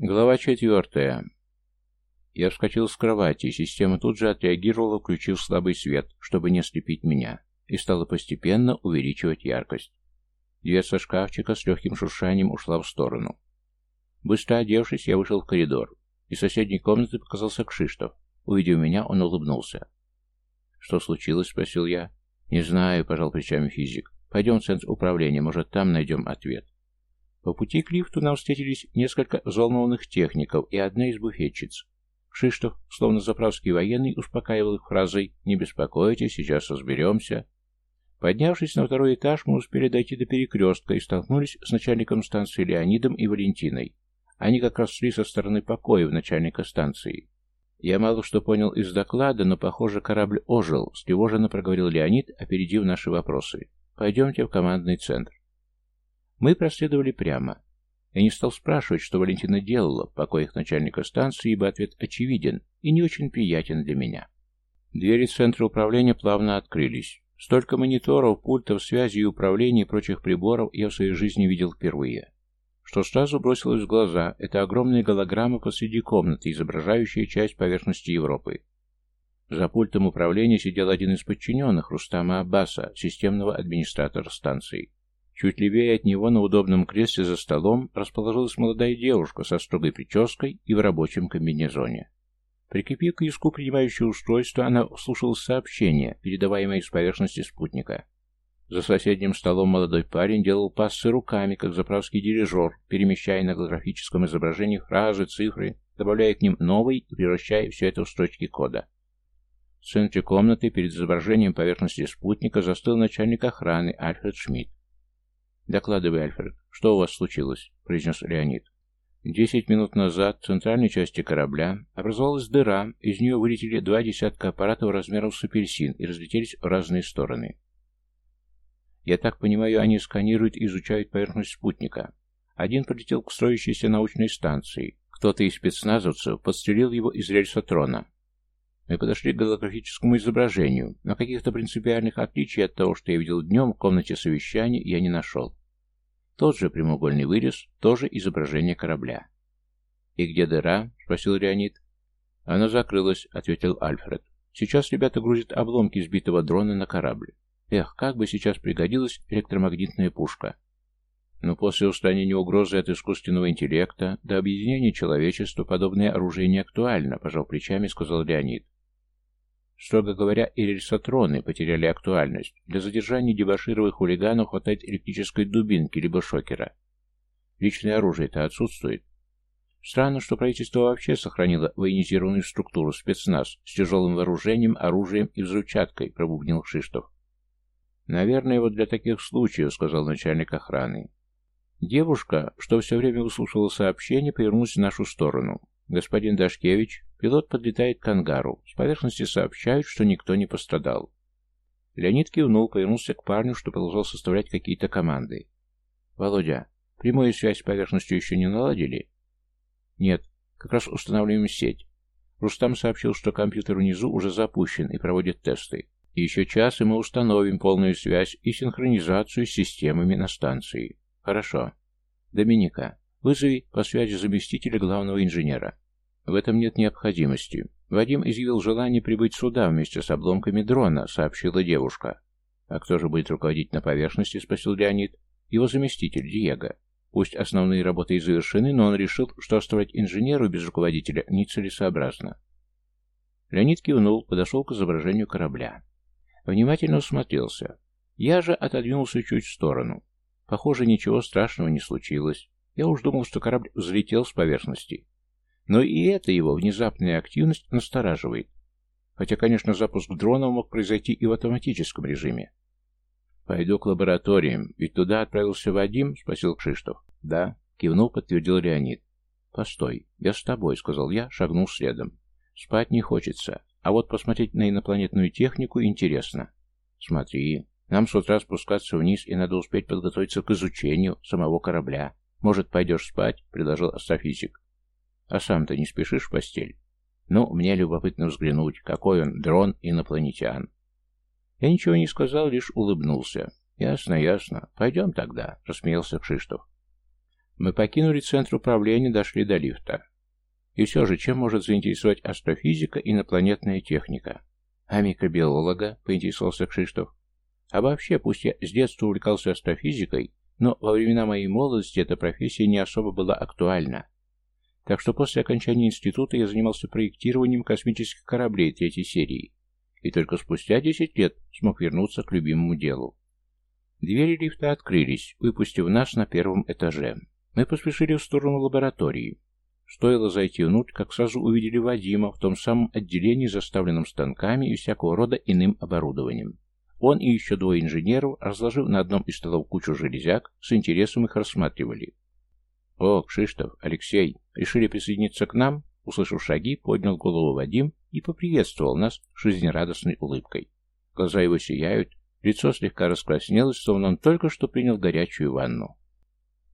Глава четвертая. Я вскочил с кровати, система тут же отреагировала, включив слабый свет, чтобы не ослепить меня, и стала постепенно увеличивать яркость. Дверца шкафчика с легким шуршанием ушла в сторону. Быстро одевшись, я вышел в коридор. Из соседней комнаты показался Кшиштов. Увидев меня, он улыбнулся. «Что случилось?» — спросил я. «Не знаю», — пожал плечами физик. «Пойдем в центр управления, может, там найдем ответ». По пути к лифту нам встретились несколько взволнованных техников и одна из буфетчиц. Кшиштов, словно заправский военный, успокаивал их фразой «Не беспокойтесь, сейчас разберемся». Поднявшись на второй этаж, мы успели дойти до перекрестка и столкнулись с начальником станции Леонидом и Валентиной. Они как раз шли со стороны покоев начальника станции. Я мало что понял из доклада, но, похоже, корабль ожил, встревоженно проговорил Леонид, опередив наши вопросы. «Пойдемте в командный центр». Мы проследовали прямо. Я не стал спрашивать, что Валентина делала в покоях начальника станции, ибо ответ очевиден и не очень приятен для меня. Двери центра управления плавно открылись. Столько мониторов, пультов, связи и управления и прочих приборов я в своей жизни видел впервые. Что сразу бросилось в глаза, это огромная голограмма посреди комнаты, изображающая часть поверхности Европы. За пультом управления сидел один из подчиненных Рустама Аббаса, системного администратора станции. Чуть левее от него на удобном кресле за столом расположилась молодая девушка со строгой прической и в рабочем комбинезоне. Прикрепив к языку принимающее устройство, она слушала сообщения, передаваемые с поверхности спутника. За соседним столом молодой парень делал пассы руками, как заправский дирижер, перемещая на голографическом изображении фразы, цифры, добавляя к ним новый и превращая все это в строчки кода. В центре комнаты перед изображением поверхности спутника застыл начальник охраны Альфред Шмидт. «Докладывай, Альфред, что у вас случилось?» — произнес Леонид. Десять минут назад в центральной части корабля образовалась дыра, из нее вылетели два десятка аппаратов размером с апельсин и разлетелись в разные стороны. Я так понимаю, они сканируют и изучают поверхность спутника. Один полетел к строящейся научной станции. Кто-то из спецназовцев подстрелил его из рельсотрона. Мы подошли к голографическому изображению, но каких-то принципиальных отличий от того, что я видел днем в комнате совещаний, я не нашел. Тот же прямоугольный вырез, тоже изображение корабля. «И где дыра?» — спросил Леонид. «Она закрылась», — ответил Альфред. «Сейчас ребята грузят обломки сбитого дрона на корабль. Эх, как бы сейчас пригодилась электромагнитная пушка. Но после устранения угрозы от искусственного интеллекта до объединения человечества подобное оружие не актуально, пожал плечами, сказал Леонид. Строго говоря, и рельсотроны потеряли актуальность. Для задержания дебошировых хулиганов хватает электрической дубинки либо шокера. Личное оружие-то отсутствует. Странно, что правительство вообще сохранило военизированную структуру спецназ с тяжелым вооружением, оружием и взрывчаткой, пробубнил Шиштов. «Наверное, вот для таких случаев», — сказал начальник охраны. Девушка, что все время выслушивала сообщение, повернулась в нашу сторону. «Господин Дашкевич, пилот подлетает к ангару. С поверхности сообщают, что никто не пострадал». Леонид кивнул, повернулся к парню, что продолжал составлять какие-то команды. «Володя, прямую связь с поверхностью еще не наладили?» «Нет, как раз устанавливаем сеть. Рустам сообщил, что компьютер внизу уже запущен и проводит тесты. Еще час, и мы установим полную связь и синхронизацию с системами на станции. Хорошо. Доминика, Вызови по связи заместителя главного инженера. В этом нет необходимости. Вадим изъявил желание прибыть сюда вместе с обломками дрона, сообщила девушка. А кто же будет руководить на поверхности, спросил Леонид. Его заместитель, Диего. Пусть основные работы и завершены, но он решил, что оставлять инженеру без руководителя нецелесообразно. Леонид кивнул, подошел к изображению корабля. Внимательно усмотрелся. Я же отодвинулся чуть в сторону. Похоже, ничего страшного не случилось. Я уж думал, что корабль взлетел с поверхности. Но и эта его внезапная активность настораживает. Хотя, конечно, запуск дрона мог произойти и в автоматическом режиме. «Пойду к лабораториям, ведь туда отправился Вадим?» — спросил Кшиштов. «Да», — кивнул, подтвердил Леонид. «Постой, я с тобой», — сказал я, шагнул следом. «Спать не хочется, а вот посмотреть на инопланетную технику интересно». «Смотри, нам с утра спускаться вниз, и надо успеть подготовиться к изучению самого корабля. «Может, пойдешь спать?» — предложил астрофизик. «А сам-то не спешишь в постель?» «Ну, мне любопытно взглянуть, какой он дрон инопланетян». Я ничего не сказал, лишь улыбнулся. «Ясно, ясно. Пойдем тогда», — рассмеялся Кшиштов. Мы покинули центр управления, дошли до лифта. И все же, чем может заинтересовать астрофизика инопланетная техника? А микробиолога, поинтересовался Кшиштов. А вообще, пусть я с детства увлекался астрофизикой, но во времена моей молодости эта профессия не особо была актуальна. Так что после окончания института я занимался проектированием космических кораблей третьей серии. И только спустя 10 лет смог вернуться к любимому делу. Двери лифта открылись, выпустив нас на первом этаже. Мы поспешили в сторону лаборатории. Стоило зайти внутрь, как сразу увидели Вадима в том самом отделении, заставленном станками и всякого рода иным оборудованием. Он и еще двое инженеров, разложив на одном из столов кучу железяк, с интересом их рассматривали. «О, Кшиштов, Алексей, решили присоединиться к нам?» Услышав шаги, поднял голову Вадим и поприветствовал нас жизнерадостной улыбкой. Глаза его сияют, лицо слегка раскраснелось, словно он только что принял горячую ванну.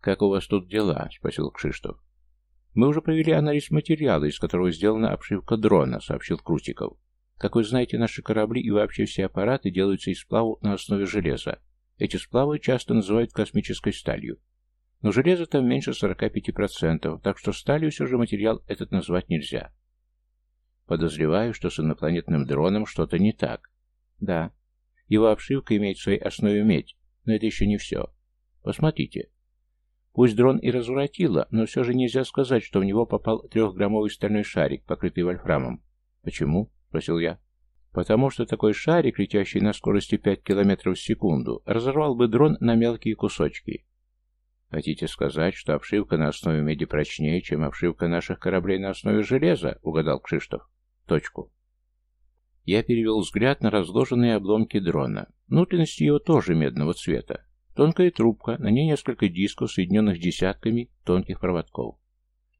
«Как у вас тут дела?» — спросил Кшиштов. «Мы уже провели анализ материала, из которого сделана обшивка дрона», — сообщил Крутиков. «Как вы знаете, наши корабли и вообще все аппараты делаются из сплавов на основе железа. Эти сплавы часто называют космической сталью. Но железа там меньше 45%, так что сталью все же материал этот назвать нельзя. Подозреваю, что с инопланетным дроном что-то не так. Да, его обшивка имеет в своей основе медь, но это еще не все. Посмотрите, Пусть дрон и разворотило, но все же нельзя сказать, что в него попал трехграммовый стальной шарик, покрытый вольфрамом. «Почему?» — спросил я. «Потому что такой шарик, летящий на скорости 5 км в секунду, разорвал бы дрон на мелкие кусочки. Хотите сказать, что обшивка на основе меди прочнее, чем обшивка наших кораблей на основе железа?» — угадал Кшиштов. «Точку». Я перевел взгляд на разложенные обломки дрона. Внутренности его тоже медного цвета. Тонкая трубка, на ней несколько дисков, соединенных десятками тонких проводков.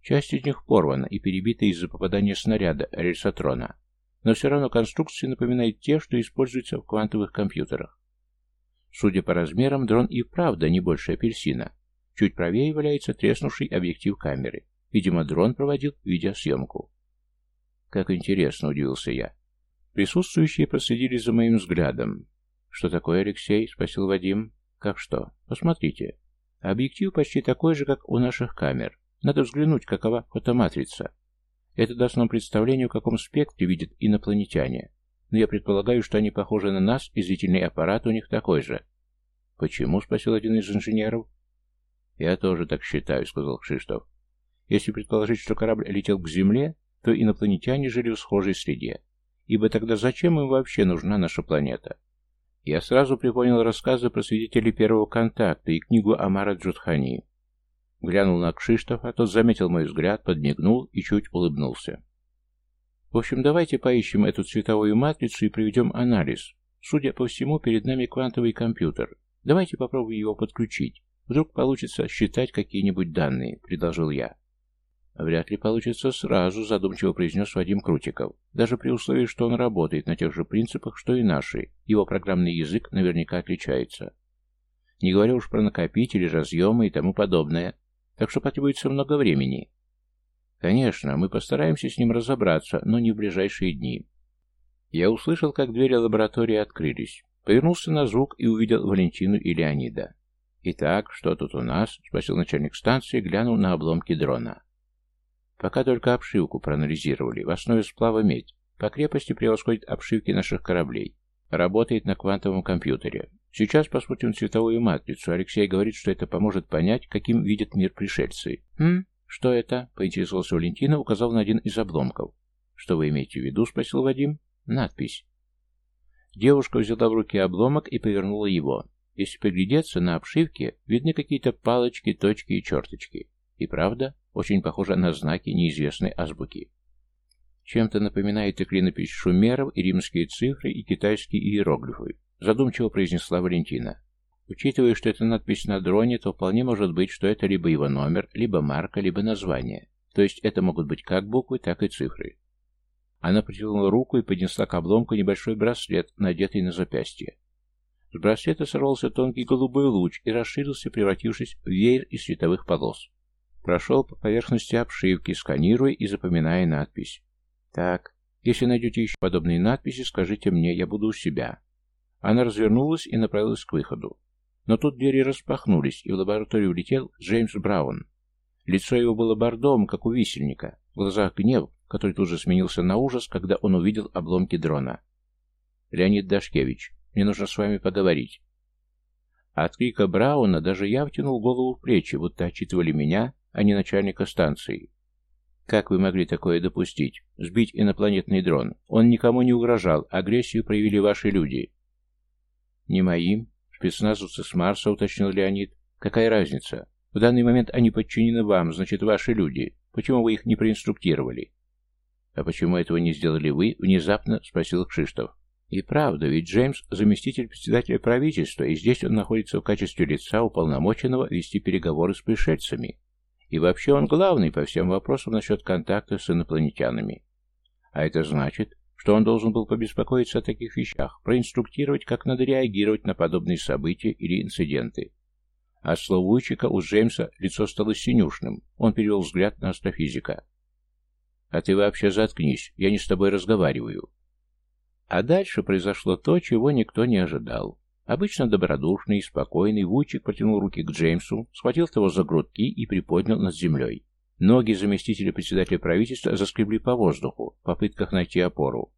Часть из них порвана и перебита из-за попадания снаряда рельсотрона, но все равно конструкция напоминает те, что используются в квантовых компьютерах. Судя по размерам, дрон и правда не больше апельсина. Чуть правее валяется треснувший объектив камеры. Видимо, дрон проводил видеосъемку. Как интересно, удивился я. Присутствующие проследили за моим взглядом. «Что такое, Алексей?» — спросил Вадим. Как что? Посмотрите. Объектив почти такой же, как у наших камер. Надо взглянуть, какова фотоматрица. Это даст нам представление, в каком спектре видят инопланетяне. Но я предполагаю, что они похожи на нас, и зрительный аппарат у них такой же. «Почему?» — спросил один из инженеров. «Я тоже так считаю», — сказал Кшиштов. «Если предположить, что корабль летел к Земле, то инопланетяне жили в схожей среде. Ибо тогда зачем им вообще нужна наша планета? Я сразу припомнил рассказы про свидетелей первого контакта и книгу Амара Джудхани. Глянул на Кшиштофа, тот заметил мой взгляд, подмигнул и чуть улыбнулся. В общем, давайте поищем эту цветовую матрицу и проведем анализ. Судя по всему, перед нами квантовый компьютер. Давайте попробуем его подключить. Вдруг получится считать какие-нибудь данные, предложил я. «Вряд ли получится сразу», — задумчиво произнес Вадим Крутиков. «Даже при условии, что он работает на тех же принципах, что и наши, его программный язык наверняка отличается. Не говоря уж про накопители, разъемы и тому подобное. Так что потребуется много времени». «Конечно, мы постараемся с ним разобраться, но не в ближайшие дни». Я услышал, как двери лаборатории открылись. Повернулся на звук и увидел Валентину и Леонида. «Итак, что тут у нас?» — спросил начальник станции, глянул на обломки дрона. Пока только обшивку проанализировали. В основе сплава медь. По крепости превосходит обшивки наших кораблей. Работает на квантовом компьютере. Сейчас посмотрим цветовую матрицу. Алексей говорит, что это поможет понять, каким видят мир пришельцы. «Хм? Что это?» — поинтересовался Валентина, указав на один из обломков. «Что вы имеете в виду?» — спросил Вадим. «Надпись». Девушка взяла в руки обломок и повернула его. Если приглядеться, на обшивке видны какие-то палочки, точки и черточки. И правда, очень похоже на знаки неизвестной азбуки. Чем-то напоминает и клинопись шумеров, и римские цифры, и китайские иероглифы, задумчиво произнесла Валентина. Учитывая, что это надпись на дроне, то вполне может быть, что это либо его номер, либо марка, либо название. То есть это могут быть как буквы, так и цифры. Она протянула руку и поднесла к обломку небольшой браслет, надетый на запястье. С браслета сорвался тонкий голубой луч и расширился, превратившись в веер из световых полос. Прошел по поверхности обшивки, сканируя и запоминая надпись. Так, если найдете еще подобные надписи, скажите мне, я буду у себя. Она развернулась и направилась к выходу. Но тут двери распахнулись, и в лабораторию улетел Джеймс Браун. Лицо его было бордовым, как у висельника. В глазах гнев, который тут же сменился на ужас, когда он увидел обломки дрона. «Леонид Дашкевич, мне нужно с вами поговорить». От крика Брауна даже я втянул голову в плечи, будто отчитывали меня, а не начальника станции. Как вы могли такое допустить? Сбить инопланетный дрон. Он никому не угрожал, агрессию проявили ваши люди. Не моим. Спецназовцы с Марса, уточнил Леонид. Какая разница? В данный момент они подчинены вам, значит, ваши люди. Почему вы их не проинструктировали? А почему этого не сделали вы? Внезапно спросил Кшиштов. И правда, ведь Джеймс – заместитель председателя правительства, и здесь он находится в качестве лица, уполномоченного вести переговоры с пришельцами. И вообще он главный по всем вопросам насчет контакта с инопланетянами. А это значит, что он должен был побеспокоиться о таких вещах, проинструктировать, как надо реагировать на подобные события или инциденты. От словучика у Джеймса лицо стало синюшным. Он перевел взгляд на астрофизика. «А ты вообще заткнись, я не с тобой разговариваю». А дальше произошло то, чего никто не ожидал. Обычно добродушный и спокойный, Вучик протянул руки к Джеймсу, схватил его за грудки и приподнял над землей. Ноги заместителя председателя правительства заскребли по воздуху, в попытках найти опору.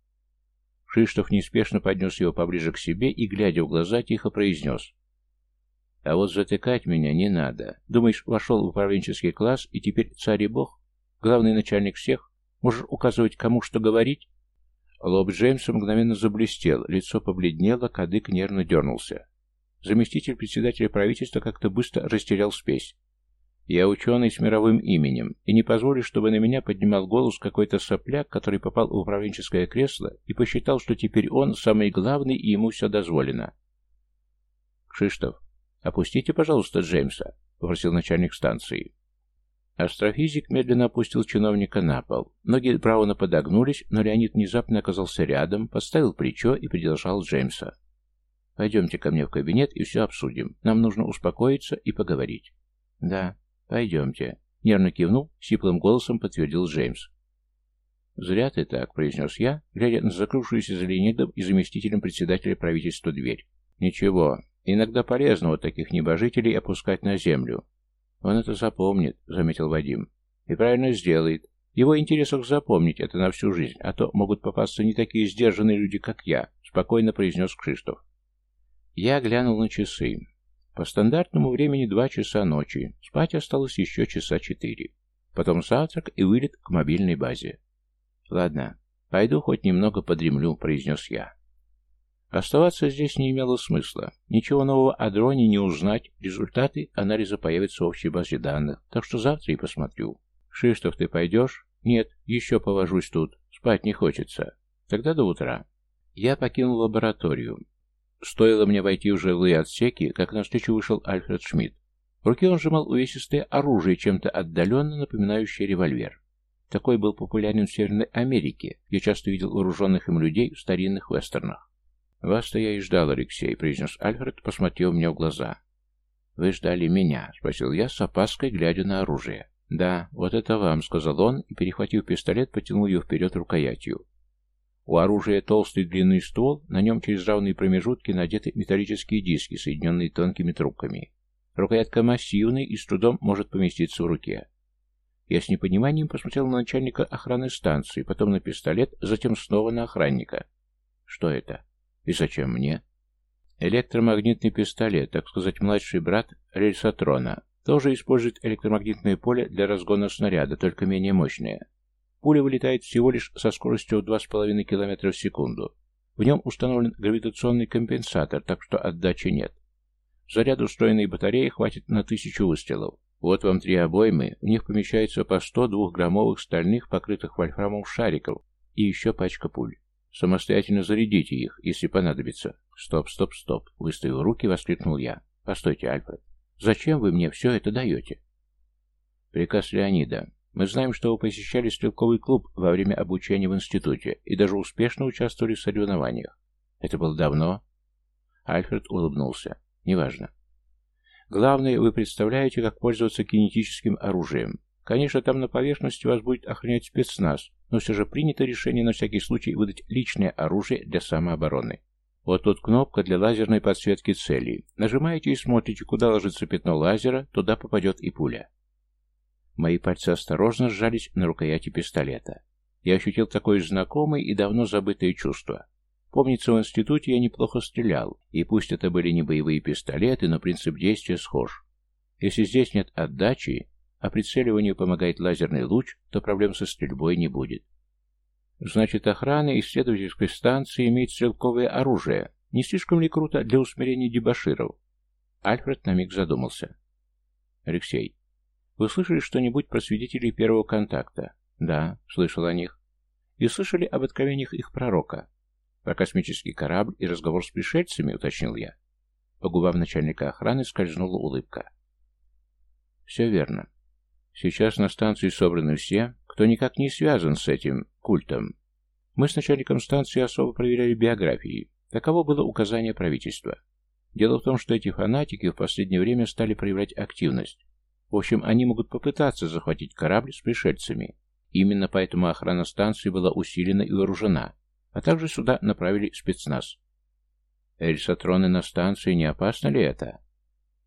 Шиштов неспешно поднес его поближе к себе и, глядя в глаза, тихо произнес. «А вот затыкать меня не надо. Думаешь, вошел в управленческий класс и теперь царь и бог? Главный начальник всех? Можешь указывать, кому что говорить?» Лоб Джеймса мгновенно заблестел, лицо побледнело, кадык нервно дернулся. Заместитель председателя правительства как-то быстро растерял спесь. «Я ученый с мировым именем, и не позволю, чтобы на меня поднимал голос какой-то сопляк, который попал в управленческое кресло и посчитал, что теперь он самый главный и ему все дозволено». «Кшиштов, опустите, пожалуйста, Джеймса», — попросил начальник станции. Астрофизик медленно опустил чиновника на пол. Ноги Брауна подогнулись, но Леонид внезапно оказался рядом, подставил плечо и придержал Джеймса. «Пойдемте ко мне в кабинет и все обсудим. Нам нужно успокоиться и поговорить». «Да, пойдемте», — нервно кивнул, сиплым голосом подтвердил Джеймс. «Зря ты так», — произнес я, глядя на закрывшуюся за Леонидом и заместителем председателя правительства дверь. «Ничего, иногда полезно вот таких небожителей опускать на землю. «Он это запомнит», — заметил Вадим. «И правильно сделает. Его интересах запомнить это на всю жизнь, а то могут попасться не такие сдержанные люди, как я», — спокойно произнес Кшиштов. Я глянул на часы. По стандартному времени два часа ночи. Спать осталось еще часа четыре. Потом завтрак и вылет к мобильной базе. «Ладно, пойду хоть немного подремлю», — произнес я. Оставаться здесь не имело смысла. Ничего нового о дроне не узнать. Результаты анализа появятся в общей базе данных. Так что завтра и посмотрю. Шиштов, ты пойдешь? Нет, еще повожусь тут. Спать не хочется. Тогда до утра. Я покинул лабораторию. Стоило мне войти в жилые отсеки, как навстречу вышел Альфред Шмидт. В руке он сжимал увесистое оружие, чем-то отдаленно напоминающее револьвер. Такой был популярен в Северной Америке. Я часто видел вооруженных им людей в старинных вестернах. «Вас-то я и ждал, Алексей», — произнес Альфред, посмотрел мне в глаза. «Вы ждали меня?» — спросил я с опаской, глядя на оружие. «Да, вот это вам», — сказал он, и, перехватив пистолет, потянул ее вперед рукоятью. У оружия толстый длинный ствол, на нем через равные промежутки надеты металлические диски, соединенные тонкими трубками. Рукоятка массивная и с трудом может поместиться в руке. Я с непониманием посмотрел на начальника охраны станции, потом на пистолет, затем снова на охранника. Что это? И зачем мне? Электромагнитный пистолет, так сказать, младший брат рельсотрона, тоже использует электромагнитное поле для разгона снаряда, только менее мощное. Пуля вылетает всего лишь со скоростью 2,5 км в секунду. В нем установлен гравитационный компенсатор, так что отдачи нет. Заряд устроенной батареи хватит на тысячу выстрелов. Вот вам три обоймы, в них помещается по 100 двухграммовых стальных, покрытых вольфрамом шариков, и еще пачка пуль. Самостоятельно зарядите их, если понадобится. Стоп, стоп, стоп. Выставив руки, воскликнул я. Постойте, Альфред. Зачем вы мне все это даете? Приказ Леонида. Мы знаем, что вы посещали стрелковый клуб во время обучения в институте и даже успешно участвовали в соревнованиях. Это было давно? Альфред улыбнулся. Неважно. Главное, вы представляете, как пользоваться кинетическим оружием. Конечно, там на поверхности вас будет охранять спецназ, но все же принято решение на всякий случай выдать личное оружие для самообороны. Вот тут кнопка для лазерной подсветки целей. Нажимаете и смотрите, куда ложится пятно лазера, туда попадет и пуля. Мои пальцы осторожно сжались на рукояти пистолета. Я ощутил такое знакомое и давно забытое чувство. Помнится, в институте я неплохо стрелял, и пусть это были не боевые пистолеты, но принцип действия схож. Если здесь нет отдачи, а прицеливанию помогает лазерный луч, то проблем со стрельбой не будет. Значит, охрана исследовательской станции имеет стрелковое оружие. Не слишком ли круто для усмирения дебоширов? Альфред на миг задумался. Алексей, вы слышали что-нибудь про свидетелей первого контакта? Да, слышал о них. И слышали об откровениях их пророка? Про космический корабль и разговор с пришельцами, уточнил я. По губам начальника охраны скользнула улыбка. Все верно. Сейчас на станции собраны все, кто никак не связан с этим культом. Мы с начальником станции особо проверяли биографии. Таково было указание правительства. Дело в том, что эти фанатики в последнее время стали проявлять активность. В общем, они могут попытаться захватить корабль с пришельцами. Именно поэтому охрана станции была усилена и вооружена, а также сюда направили спецназ. Эльсатроны на станции, не опасно ли это?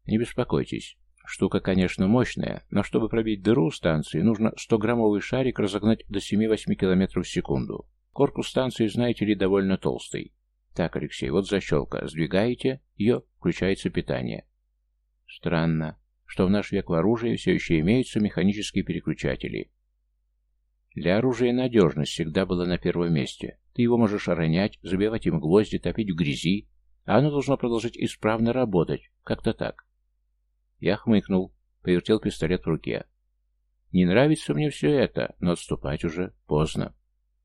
Не беспокойтесь. Штука, конечно, мощная, но чтобы пробить дыру станции, нужно 100-граммовый шарик разогнать до 7-8 км в секунду. Корпус станции, знаете ли, довольно толстый. Так, Алексей, вот защелка. Сдвигаете, ее, включается питание. Странно что в наш век в оружии все еще имеются механические переключатели. Для оружия надежность всегда была на первом месте. Ты его можешь ронять, забивать им гвозди, топить в грязи, а оно должно продолжить исправно работать, как-то так. Я хмыкнул, повертел пистолет в руке. Не нравится мне все это, но отступать уже поздно.